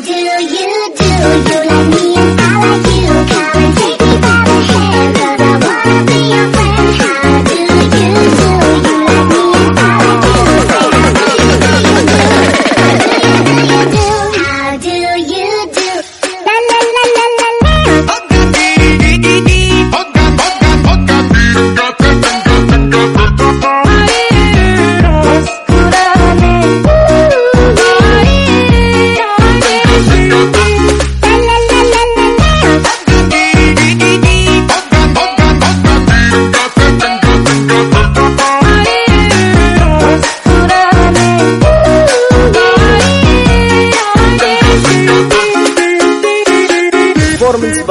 do you do?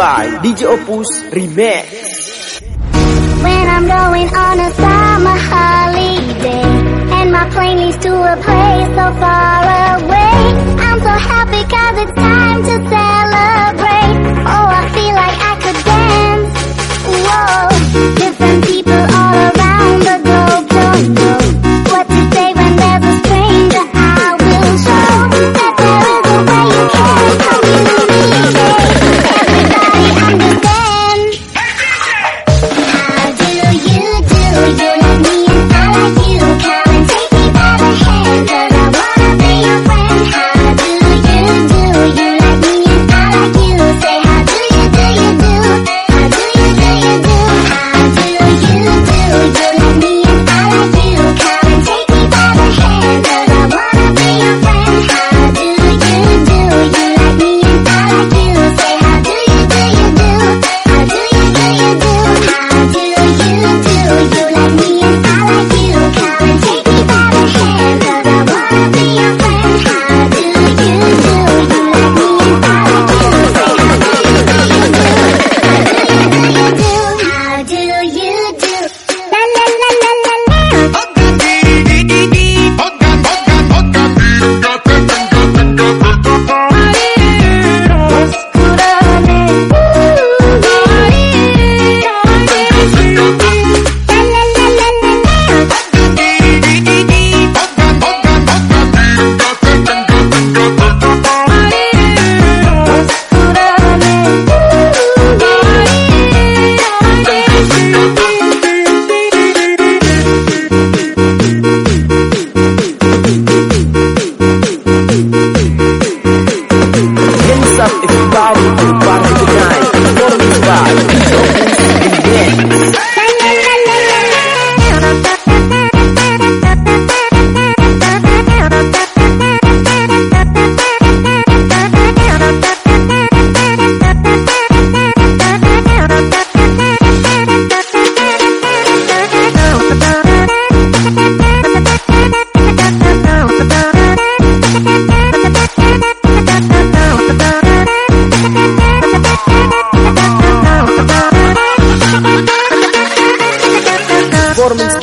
by DJ Opus Remix. When I'm going on a summer holiday and my plane leaves to a place so far away, I'm so happy cause it's time to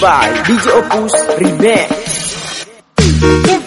by DJ Opus Remix.